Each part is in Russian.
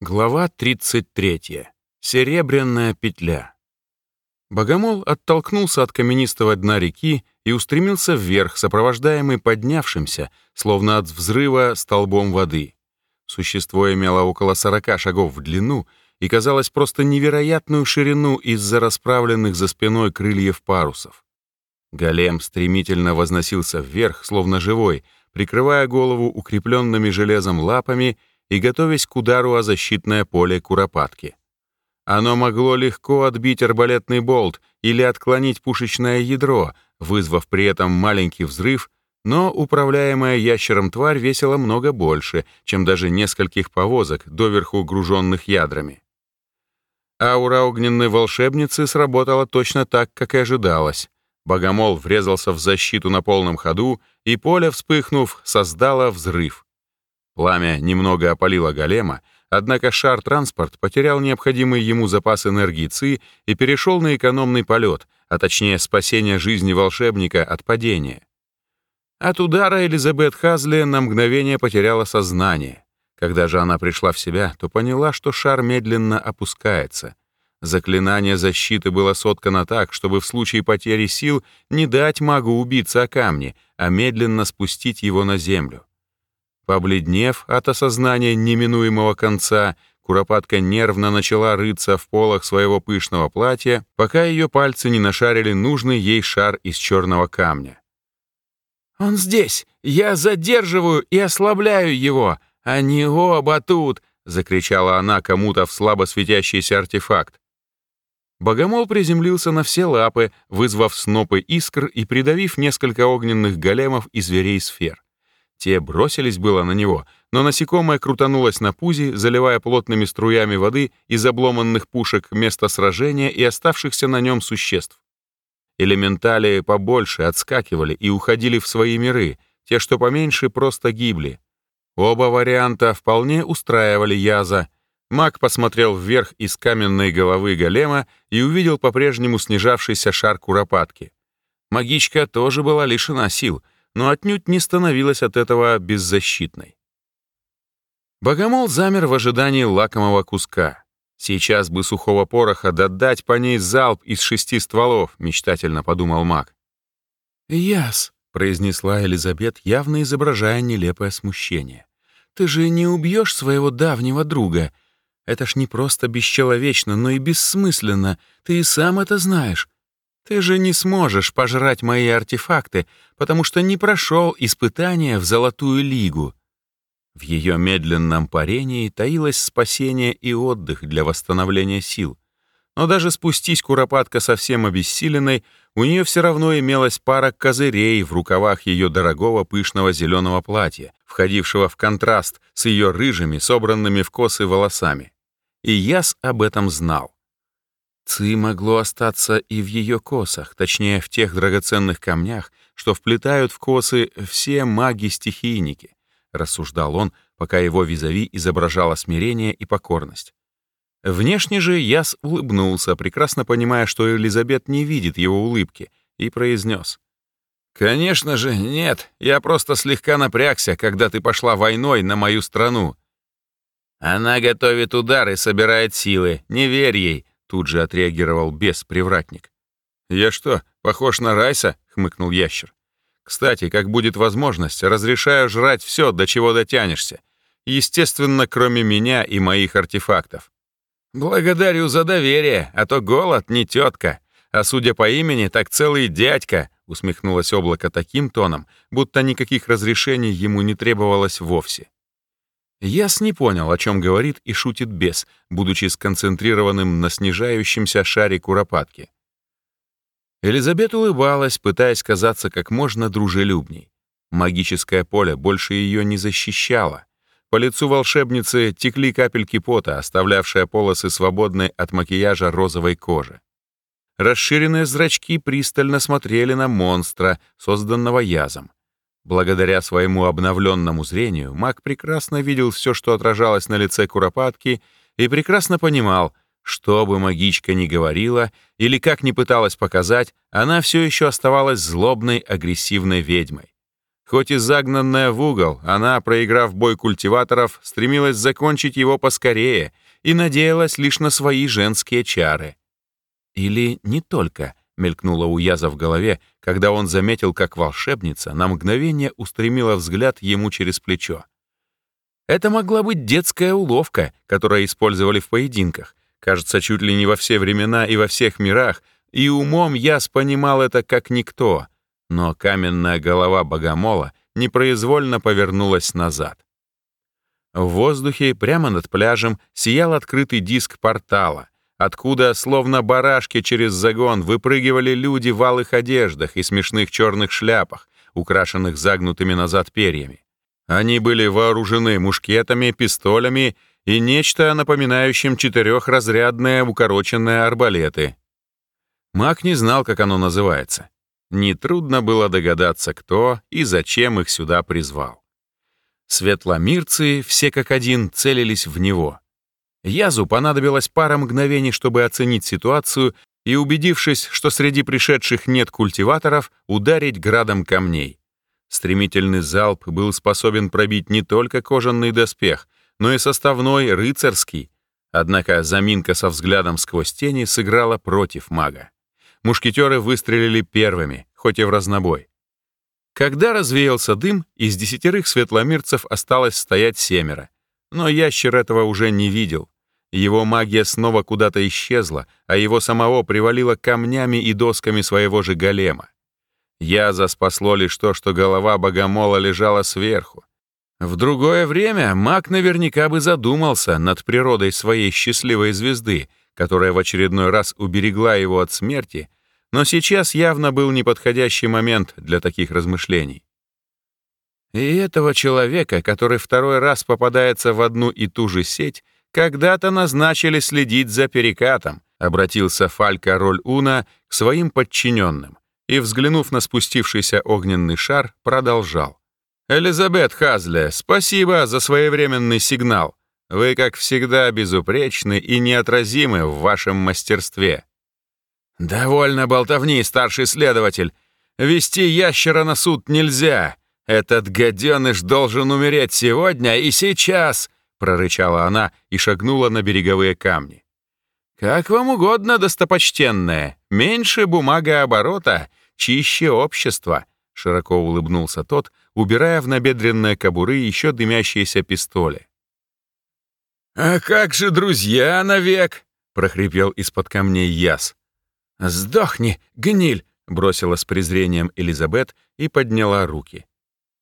Глава 33. Серебряная петля. Богомол оттолкнулся от каменистого дна реки и устремился вверх, сопровождаемый поднявшимся, словно от взрыва, столбом воды. Существо имело около 40 шагов в длину и казалось просто невероятную ширину из-за расправленных за спиной крыльев парусов. Голем стремительно возносился вверх, словно живой, прикрывая голову укрепленными железом лапами и готовясь к удару о защитное поле куропатки. Оно могло легко отбить арбалетный болт или отклонить пушечное ядро, вызвав при этом маленький взрыв, но управляемая ящером тварь весила много больше, чем даже нескольких повозок, доверху груженных ядрами. Аура огненной волшебницы сработала точно так, как и ожидалось. Богомол врезался в защиту на полном ходу, и поле, вспыхнув, создало взрыв. Пламя немного опалило голема, однако шар-транспорт потерял необходимый ему запас энергии ЦИ и перешел на экономный полет, а точнее спасение жизни волшебника от падения. От удара Элизабет Хазли на мгновение потеряла сознание. Когда же она пришла в себя, то поняла, что шар медленно опускается. Заклинание защиты было соткано так, чтобы в случае потери сил не дать магу убиться о камни, а медленно спустить его на землю. Побледнев от осознания неминуемого конца, Куропатка нервно начала рыться в полах своего пышного платья, пока ее пальцы не нашарили нужный ей шар из черного камня. «Он здесь! Я задерживаю и ослабляю его! Они оба тут!» — закричала она кому-то в слабо светящийся артефакт. Богомол приземлился на все лапы, вызвав снопы искр и придавив несколько огненных големов и зверей-сфер. Те бросились было на него, но насекомое крутанулось на пузе, заливая плотными струями воды из обломанных пушек место сражения и оставшихся на нем существ. Элементали побольше отскакивали и уходили в свои миры, те, что поменьше, просто гибли. Оба варианта вполне устраивали Яза. Маг посмотрел вверх из каменной головы голема и увидел по-прежнему снижавшийся шар куропатки. Магичка тоже была лишена сил — но отнюдь не становилась от этого беззащитной. Богомол замер в ожидании лакомого куска. Сейчас бы сухого пороха додать по ней залп из шести стволов, мечтательно подумал маг. «Яс», — произнесла Элизабет, явно изображая нелепое смущение. «Ты же не убьешь своего давнего друга. Это ж не просто бесчеловечно, но и бессмысленно. Ты и сам это знаешь. Ты же не сможешь пожрать мои артефакты, потому что не прошел испытания в Золотую Лигу. В ее медленном парении таилось спасение и отдых для восстановления сил. Но даже спустись Куропатка совсем обессиленной, у нее все равно имелась пара козырей в рукавах ее дорогого пышного зеленого платья, входившего в контраст с ее рыжими, собранными в косы волосами. И Яс об этом знал. Ци могло остаться и в ее косах, точнее, в тех драгоценных камнях, что вплетают в косы все маги-стихийники, рассуждал он, пока его визави изображало смирение и покорность. Внешне же Яс улыбнулся, прекрасно понимая, что Элизабет не видит его улыбки, и произнес. «Конечно же, нет, я просто слегка напрягся, когда ты пошла войной на мою страну. Она готовит удар и собирает силы, не верь ей, Тут же отреагировал бес-привратник. «Я что, похож на Райса?» — хмыкнул ящер. «Кстати, как будет возможность, разрешаю жрать все, до чего дотянешься. Естественно, кроме меня и моих артефактов». «Благодарю за доверие, а то голод не тетка, а судя по имени, так целый дядька», — усмехнулось облако таким тоном, будто никаких разрешений ему не требовалось вовсе. Яс не понял, о чем говорит и шутит бес, будучи сконцентрированным на снижающемся шаре куропатки. Элизабет улыбалась, пытаясь казаться как можно дружелюбней. Магическое поле больше ее не защищало. По лицу волшебницы текли капельки пота, оставлявшие полосы свободной от макияжа розовой кожи. Расширенные зрачки пристально смотрели на монстра, созданного язом. Благодаря своему обновленному зрению маг прекрасно видел все, что отражалось на лице Куропатки, и прекрасно понимал, что бы магичка ни говорила или как ни пыталась показать, она все еще оставалась злобной, агрессивной ведьмой. Хоть и загнанная в угол, она, проиграв бой культиваторов, стремилась закончить его поскорее и надеялась лишь на свои женские чары. Или не только, мелькнуло у Яза в голове, когда он заметил, как волшебница на мгновение устремила взгляд ему через плечо. Это могла быть детская уловка, которую использовали в поединках, кажется, чуть ли не во все времена и во всех мирах, и умом Яс понимал это как никто, но каменная голова богомола непроизвольно повернулась назад. В воздухе прямо над пляжем сиял открытый диск портала, откуда, словно барашки через загон, выпрыгивали люди в алых одеждах и смешных черных шляпах, украшенных загнутыми назад перьями. Они были вооружены мушкетами, пистолями и нечто напоминающим четырехразрядные укороченные арбалеты. Маг не знал, как оно называется. Нетрудно было догадаться, кто и зачем их сюда призвал. Светломирцы, все как один, целились в него. Язу понадобилось пара мгновений, чтобы оценить ситуацию и, убедившись, что среди пришедших нет культиваторов, ударить градом камней. Стремительный залп был способен пробить не только кожаный доспех, но и составной рыцарский. Однако заминка со взглядом сквозь тени сыграла против мага. Мушкетеры выстрелили первыми, хоть и в разнобой. Когда развеялся дым, из десятерых светломирцев осталось стоять семеро. Но ящер этого уже не видел. Его магия снова куда-то исчезла, а его самого привалило камнями и досками своего же голема. Яза спасло лишь то, что голова богомола лежала сверху. В другое время маг наверняка бы задумался над природой своей счастливой звезды, которая в очередной раз уберегла его от смерти, но сейчас явно был неподходящий момент для таких размышлений. И этого человека, который второй раз попадается в одну и ту же сеть, когда-то назначили следить за перекатом, обратился Фалька Роль Уна к своим подчиненным и, взглянув на спустившийся огненный шар, продолжал. «Элизабет Хазле, спасибо за своевременный сигнал. Вы, как всегда, безупречны и неотразимы в вашем мастерстве». «Довольно болтовни, старший следователь. Вести ящера на суд нельзя. Этот гаденыш должен умереть сегодня и сейчас», — прорычала она и шагнула на береговые камни. «Как вам угодно, достопочтенная. Меньше бумагооборота, чище общество», — широко улыбнулся тот, убирая в набедренные кобуры еще дымящиеся пистоли. «А как же друзья навек?» — прохрипел из-под камней Яс. «Сдохни, гниль!» — бросила с презрением Элизабет и подняла руки.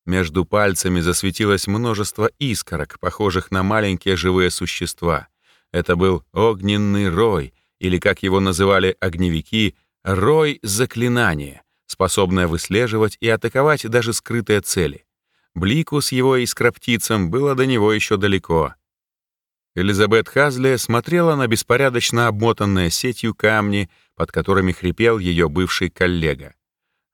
Между пальцами засветилось множество искорок, похожих на маленькие живые существа. Это был огненный рой, или, как его называли огневики, рой заклинания, способное выслеживать и атаковать даже скрытые цели. Блику с его искроптицем было до него еще далеко. Элизабет Хазли смотрела на беспорядочно обмотанные сетью камни, под которыми хрипел ее бывший коллега.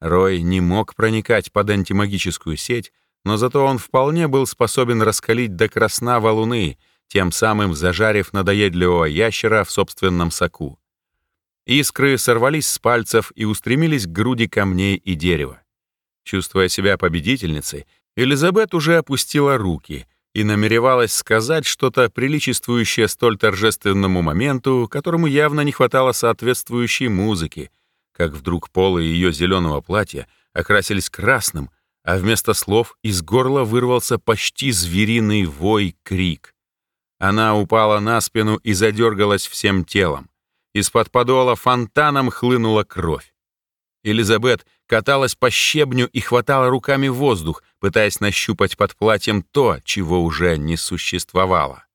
Рой не мог проникать под антимагическую сеть, но зато он вполне был способен раскалить до красна валуны, тем самым зажарив надоедливого ящера в собственном соку. Искры сорвались с пальцев и устремились к груди камней и дерева. Чувствуя себя победительницей, Элизабет уже опустила руки — и намеревалась сказать что-то приличествующее столь торжественному моменту, которому явно не хватало соответствующей музыки, как вдруг полы ее зеленого платья окрасились красным, а вместо слов из горла вырвался почти звериный вой-крик. Она упала на спину и задергалась всем телом. Из-под подола фонтаном хлынула кровь. Элизабет каталась по щебню и хватала руками воздух, пытаясь нащупать под платьем то, чего уже не существовало.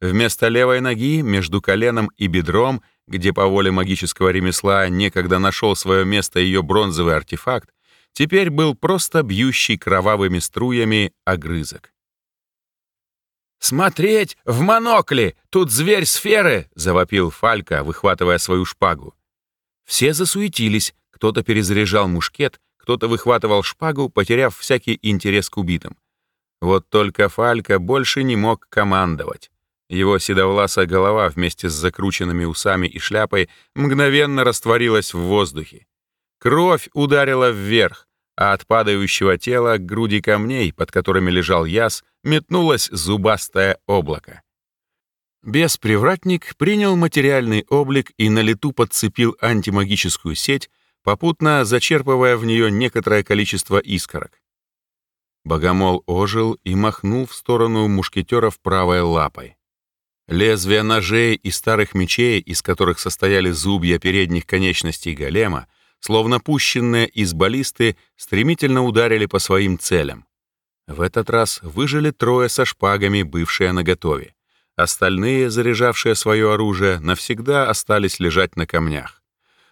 Вместо левой ноги, между коленом и бедром, где по воле магического ремесла некогда нашел свое место ее бронзовый артефакт, теперь был просто бьющий кровавыми струями огрызок. «Смотреть в монокли! Тут зверь сферы!» — завопил Фалька, выхватывая свою шпагу. Все засуетились, кто-то перезаряжал мушкет, кто-то выхватывал шпагу, потеряв всякий интерес к убитым. Вот только Фалька больше не мог командовать. Его седовласая голова вместе с закрученными усами и шляпой мгновенно растворилась в воздухе. Кровь ударила вверх, а от падающего тела к груди камней, под которыми лежал яс, метнулось зубастое облако. Бес-привратник принял материальный облик и на лету подцепил антимагическую сеть, попутно зачерпывая в нее некоторое количество искорок. Богомол ожил и махнул в сторону мушкетеров правой лапой. Лезвия ножей и старых мечей, из которых состояли зубья передних конечностей голема, словно пущенные из баллисты, стремительно ударили по своим целям. В этот раз выжили трое со шпагами, бывшие наготове. Остальные, заряжавшие свое оружие, навсегда остались лежать на камнях.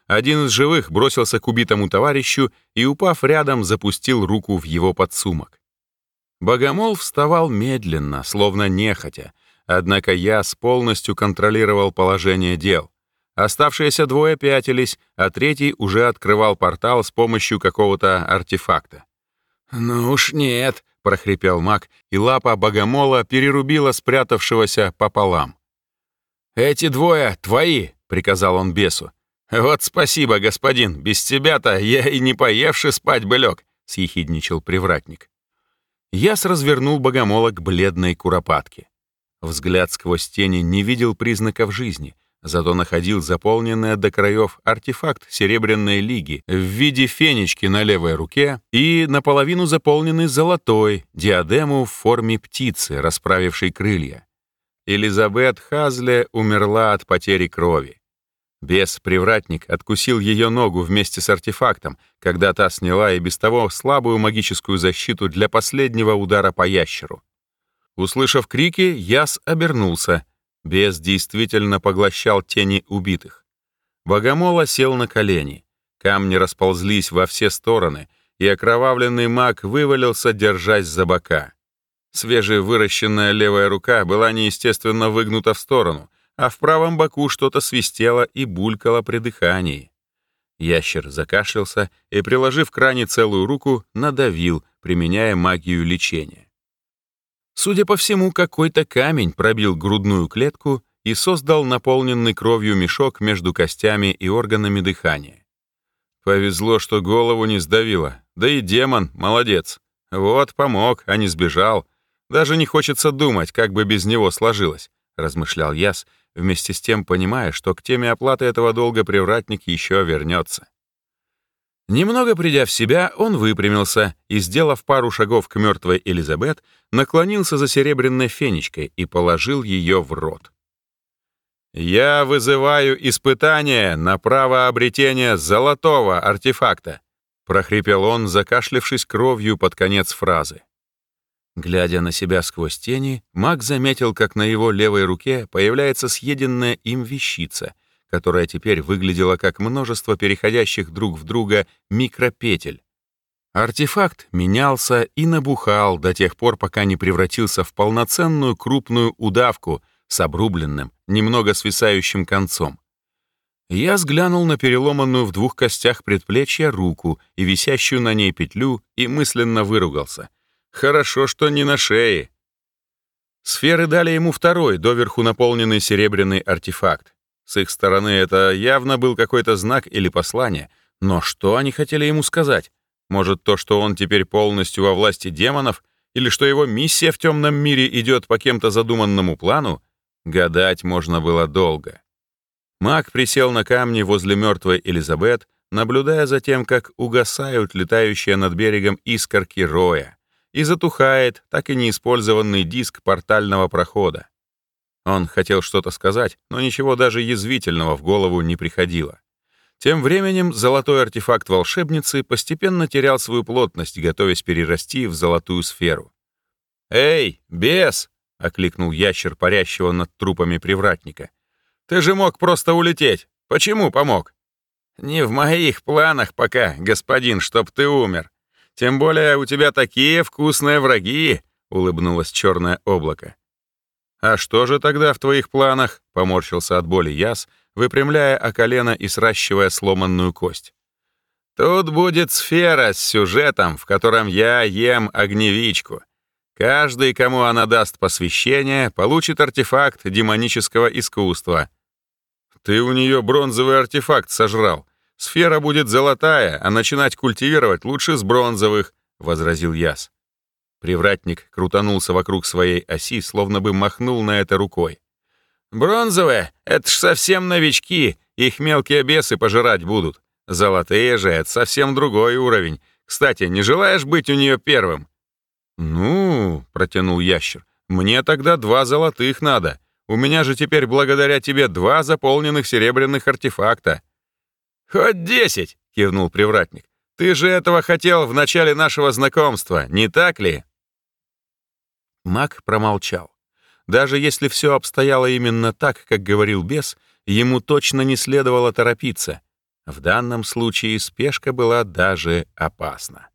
Один из живых бросился к убитому товарищу и, упав рядом, запустил руку в его подсумок. Богомол вставал медленно, словно нехотя, однако Яс полностью контролировал положение дел. Оставшиеся двое пятились, а третий уже открывал портал с помощью какого-то артефакта. «Ну уж нет», — прохрипел маг, и лапа богомола перерубила спрятавшегося пополам. «Эти двое твои», — приказал он бесу. «Вот спасибо, господин, без тебя-то я и не поевши спать бы лег», — съехидничал привратник. Яс развернул богомола к бледной куропатке. Взгляд сквозь тени не видел признаков жизни, зато находил заполненный до краев артефакт Серебряной Лиги в виде фенечки на левой руке и наполовину заполненный золотой диадему в форме птицы, расправившей крылья. Элизабет Хазле умерла от потери крови. Бес-привратник откусил ее ногу вместе с артефактом, когда та сняла и без того слабую магическую защиту для последнего удара по ящеру. Услышав крики, Яс обернулся. Бес действительно поглощал тени убитых. Богомола сел на колени. Камни расползлись во все стороны, и окровавленный маг вывалился, держась за бока. Свежевыращенная левая рука была неестественно выгнута в сторону, а в правом боку что-то свистело и булькало при дыхании. Ящер закашлялся и, приложив к ране целую руку, надавил, применяя магию лечения. Судя по всему, какой-то камень пробил грудную клетку и создал наполненный кровью мешок между костями и органами дыхания. Повезло, что голову не сдавило, да и демон молодец. Вот, помог, а не сбежал. Даже не хочется думать, как бы без него сложилось, размышлял Яс, вместе с тем понимая, что к теме оплаты этого долга привратник еще вернется. Немного придя в себя, он выпрямился и, сделав пару шагов к мертвой Элизабет, наклонился за серебряной фенечкой и положил ее в рот. «Я вызываю испытание на право обретения золотого артефакта», прохрипел он, закашлившись кровью под конец фразы. Глядя на себя сквозь тени, маг заметил, как на его левой руке появляется съеденная им вещица, которая теперь выглядела как множество переходящих друг в друга микропетель. Артефакт менялся и набухал до тех пор, пока не превратился в полноценную крупную удавку с обрубленным, немного свисающим концом. Я взглянул на переломанную в двух костях предплечья руку и висящую на ней петлю и мысленно выругался — Хорошо, что не на шее. Сферы дали ему второй, доверху наполненный серебряный артефакт. С их стороны это явно был какой-то знак или послание, но что они хотели ему сказать? Может, то, что он теперь полностью во власти демонов, или что его миссия в темном мире идет по кем-то задуманному плану? Гадать можно было долго. Маг присел на камни возле мертвой Элизабет, наблюдая за тем, как угасают летающие над берегом искорки роя и затухает так и неиспользованный диск портального прохода. Он хотел что-то сказать, но ничего даже язвительного в голову не приходило. Тем временем золотой артефакт волшебницы постепенно терял свою плотность, готовясь перерасти в золотую сферу. «Эй, бес!» — окликнул ящер, парящего над трупами привратника. «Ты же мог просто улететь. Почему помог?» «Не в моих планах пока, господин, чтоб ты умер. Тем более у тебя такие вкусные враги», — улыбнулось черное облако. «А что же тогда в твоих планах?» — поморщился от боли Яс, выпрямляя о колено и сращивая сломанную кость. «Тут будет сфера с сюжетом, в котором я ем огневичку. Каждый, кому она даст посвящение, получит артефакт демонического искусства». «Ты у нее бронзовый артефакт сожрал», Сфера будет золотая, а начинать культивировать лучше с бронзовых», — возразил Яс. Привратник крутанулся вокруг своей оси, словно бы махнул на это рукой. «Бронзовые — это ж совсем новички, их мелкие бесы пожирать будут. Золотые же — это совсем другой уровень. Кстати, не желаешь быть у нее первым?» «Ну, — протянул ящер, — мне тогда два золотых надо. У меня же теперь благодаря тебе два заполненных серебряных артефакта». «Хоть десять!» — кивнул привратник. «Ты же этого хотел в начале нашего знакомства, не так ли?» Маг промолчал. Даже если все обстояло именно так, как говорил бес, ему точно не следовало торопиться. В данном случае спешка была даже опасна.